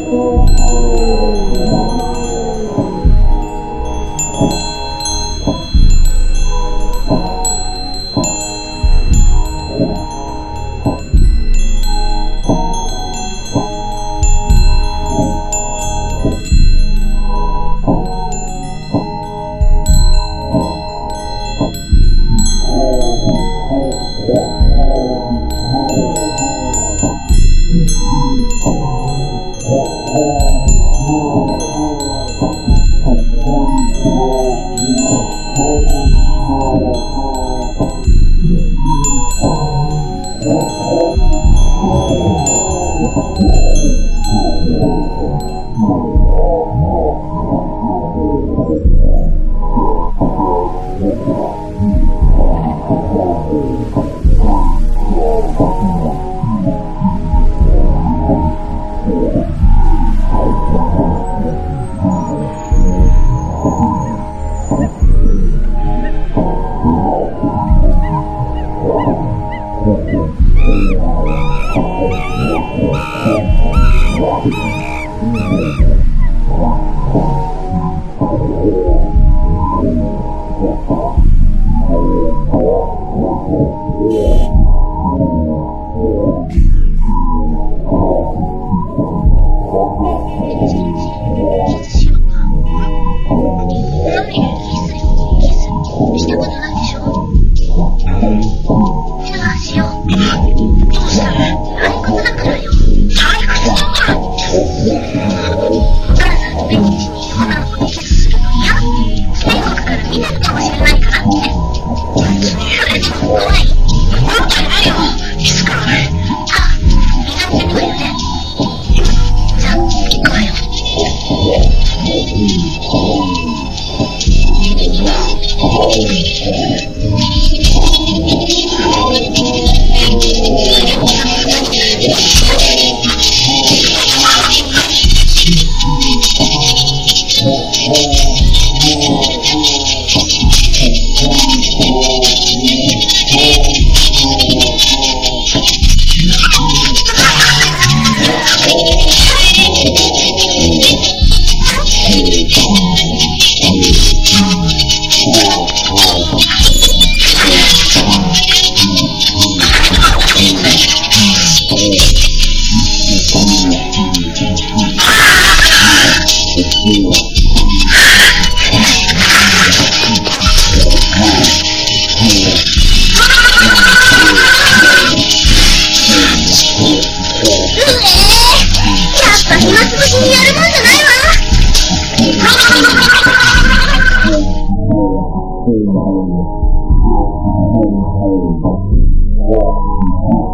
Música Música Thank you.